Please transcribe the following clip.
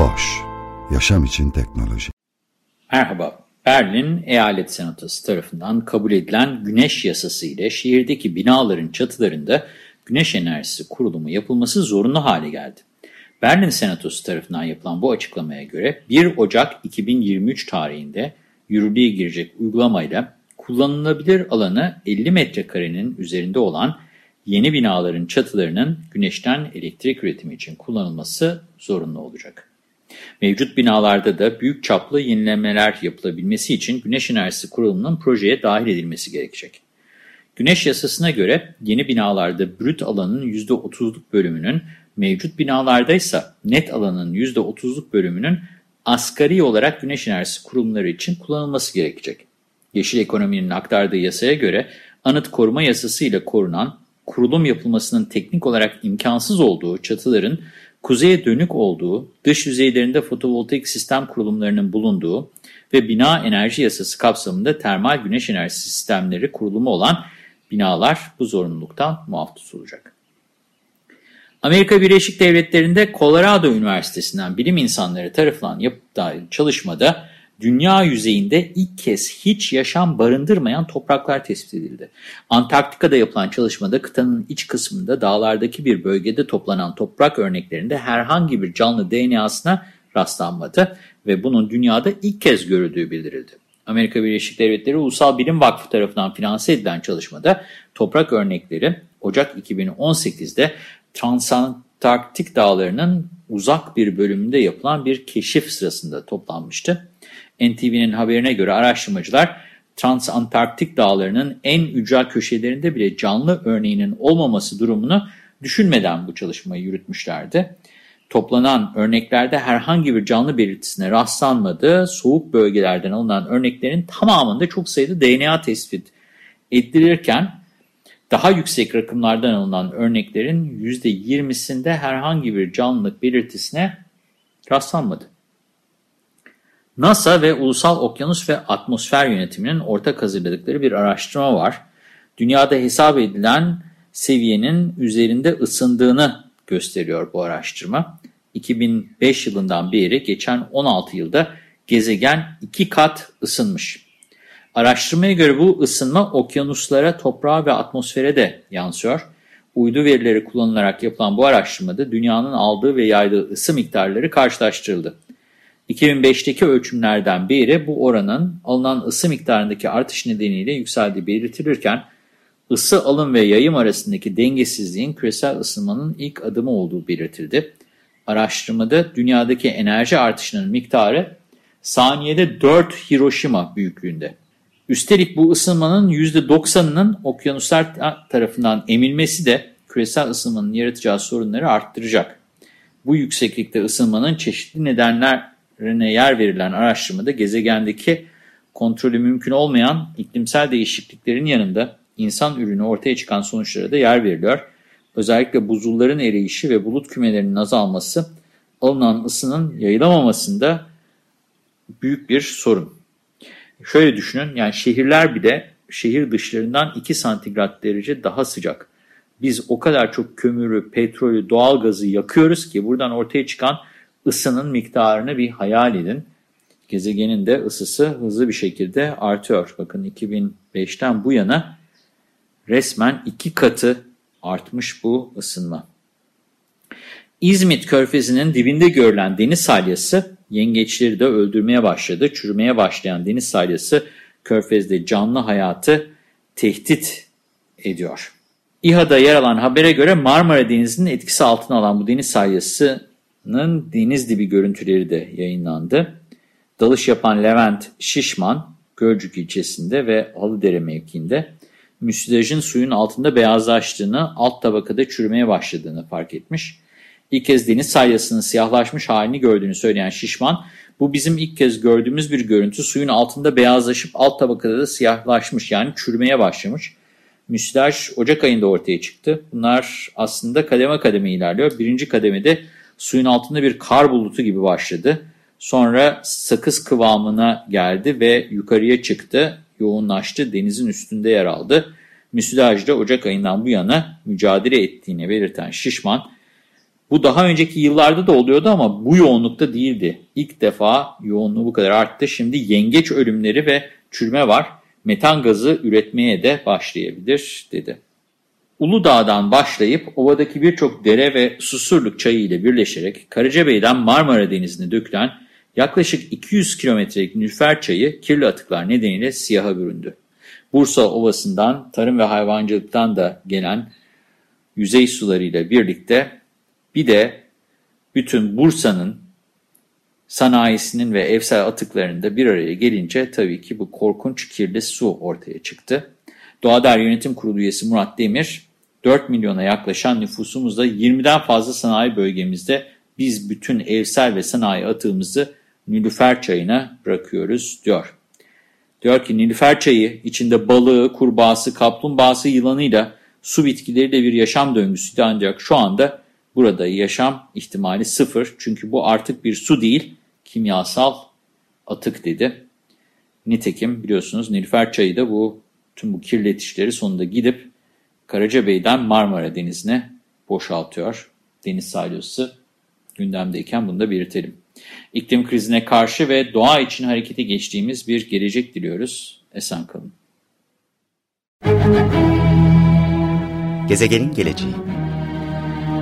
Boş, yaşam için teknoloji. Merhaba, Berlin Eyalet Senatosu tarafından kabul edilen güneş yasası ile şehirdeki binaların çatılarında güneş enerjisi kurulumu yapılması zorunlu hale geldi. Berlin Senatosu tarafından yapılan bu açıklamaya göre 1 Ocak 2023 tarihinde yürürlüğe girecek uygulamayla kullanılabilir alanı 50 metrekarenin üzerinde olan yeni binaların çatılarının güneşten elektrik üretimi için kullanılması zorunlu olacak. Mevcut binalarda da büyük çaplı yenilemeler yapılabilmesi için güneş enerjisi kurulumunun projeye dahil edilmesi gerekecek. Güneş yasasına göre yeni binalarda brüt alanın %30'luk bölümünün, mevcut binalarda ise net alanın %30'luk bölümünün asgari olarak güneş enerjisi kurumları için kullanılması gerekecek. Yeşil ekonominin aktardığı yasaya göre anıt koruma yasası ile korunan, kurulum yapılmasının teknik olarak imkansız olduğu çatıların kuzeye dönük olduğu, dış yüzeylerinde fotovoltaik sistem kurulumlarının bulunduğu ve bina enerji yasası kapsamında termal güneş enerjisi sistemleri kurulumu olan binalar bu zorunluluktan muaf tutulacak. Amerika Birleşik Devletleri'nde Colorado Üniversitesi'nden bilim insanları tarafından yapılan çalışmada dünya yüzeyinde ilk kez hiç yaşam barındırmayan topraklar tespit edildi. Antarktika'da yapılan çalışmada kıtanın iç kısmında dağlardaki bir bölgede toplanan toprak örneklerinde herhangi bir canlı DNA'sına rastlanmadı ve bunun dünyada ilk kez görüldüğü bildirildi. Amerika Birleşik Devletleri Ulusal Bilim Vakfı tarafından finanse edilen çalışmada toprak örnekleri Ocak 2018'de Transantarktik dağlarının uzak bir bölümünde yapılan bir keşif sırasında toplanmıştı. NTV'nin haberine göre araştırmacılar Transantarktik dağlarının en ücra köşelerinde bile canlı örneğinin olmaması durumunu düşünmeden bu çalışmayı yürütmüşlerdi. Toplanan örneklerde herhangi bir canlı belirtisine rastlanmadı. Soğuk bölgelerden alınan örneklerin tamamında çok sayıda DNA tespit edilirken daha yüksek rakımlardan alınan örneklerin %20'sinde herhangi bir canlılık belirtisine rastlanmadı. NASA ve Ulusal Okyanus ve Atmosfer Yönetimi'nin ortak hazırladıkları bir araştırma var. Dünyada hesap edilen seviyenin üzerinde ısındığını gösteriyor bu araştırma. 2005 yılından beri geçen 16 yılda gezegen 2 kat ısınmış. Araştırmaya göre bu ısınma okyanuslara, toprağa ve atmosfere de yansıyor. Uydu verileri kullanılarak yapılan bu araştırmada dünyanın aldığı ve yaydığı ısı miktarları karşılaştırıldı. 2005'teki ölçümlerden beri bu oranın alınan ısı miktarındaki artış nedeniyle yükseldiği belirtilirken, ısı alım ve yayım arasındaki dengesizliğin küresel ısınmanın ilk adımı olduğu belirtildi. Araştırmada dünyadaki enerji artışının miktarı saniyede 4 Hiroşima büyüklüğünde. Üstelik bu ısınmanın %90'ının okyanuslar tarafından emilmesi de küresel ısınmanın yaratacağı sorunları arttıracak. Bu yükseklikte ısınmanın çeşitli nedenlerine yer verilen araştırmada gezegendeki kontrolü mümkün olmayan iklimsel değişikliklerin yanında insan ürünü ortaya çıkan sonuçlara da yer veriliyor. Özellikle buzulların eriyişi ve bulut kümelerinin azalması alınan ısının yayılamamasında büyük bir sorun. Şöyle düşünün yani şehirler bile şehir dışlarından 2 santigrat derece daha sıcak. Biz o kadar çok kömürü, petrolü, doğal gazı yakıyoruz ki buradan ortaya çıkan ısının miktarını bir hayal edin. Gezegenin de ısısı hızlı bir şekilde artıyor. Bakın 2005'ten bu yana resmen iki katı artmış bu ısınma. İzmit körfezinin dibinde görülen deniz salyası yengeçleri de öldürmeye başladı. Çürümeye başlayan deniz salyası körfezde canlı hayatı tehdit ediyor. İHA'da yer alan habere göre Marmara Denizi'nin etkisi altına alan bu deniz salyasının deniz dibi görüntüleri de yayınlandı. Dalış yapan Levent Şişman, Gölcük ilçesinde ve Halıdere mevkiinde müsilajın suyun altında beyazlaştığını, alt tabakada çürümeye başladığını fark etmiş. İlk kez deniz salyasının siyahlaşmış halini gördüğünü söyleyen Şişman, bu bizim ilk kez gördüğümüz bir görüntü suyun altında beyazlaşıp alt tabakada da siyahlaşmış yani çürümeye başlamış. Müsilaj Ocak ayında ortaya çıktı. Bunlar aslında kademe kademe ilerliyor. Birinci kademede suyun altında bir kar bulutu gibi başladı. Sonra sakız kıvamına geldi ve yukarıya çıktı, yoğunlaştı, denizin üstünde yer aldı. Müsilajda Ocak ayından bu yana mücadele ettiğini belirten Şişman, bu daha önceki yıllarda da oluyordu ama bu yoğunlukta değildi. İlk defa yoğunluğu bu kadar arttı. Şimdi yengeç ölümleri ve çürüme var. Metan gazı üretmeye de başlayabilir dedi. Uludağ'dan başlayıp ovadaki birçok dere ve Susurluk çayı ile birleşerek Karacabey'den Marmara Denizi'ne dökülen yaklaşık 200 kilometrelik Nülfer çayı kirli atıklar nedeniyle siyaha büründü. Bursa Ovası'ndan tarım ve hayvancılıktan da gelen yüzey sularıyla birlikte bir de bütün Bursa'nın sanayisinin ve evsel atıklarında bir araya gelince tabii ki bu korkunç kirli su ortaya çıktı. Doğader Yönetim Kurulu üyesi Murat Demir, 4 milyona yaklaşan nüfusumuzda 20'den fazla sanayi bölgemizde biz bütün evsel ve sanayi atığımızı Nilüfer çayına bırakıyoruz diyor. Diyor ki Nilüfer çayı içinde balığı, kurbağası, kaplumbağası, yılanıyla su bitkileriyle bir yaşam döngüsüydü ancak şu anda burada yaşam ihtimali sıfır. Çünkü bu artık bir su değil, kimyasal atık dedi. Nitekim biliyorsunuz Nilüfer çayı da bu tüm bu kirletişleri sonunda gidip Karacabey'den Marmara Denizi'ne boşaltıyor. Deniz salyosu gündemdeyken bunu da belirtelim. İklim krizine karşı ve doğa için harekete geçtiğimiz bir gelecek diliyoruz. Esen kalın. Gezegenin geleceği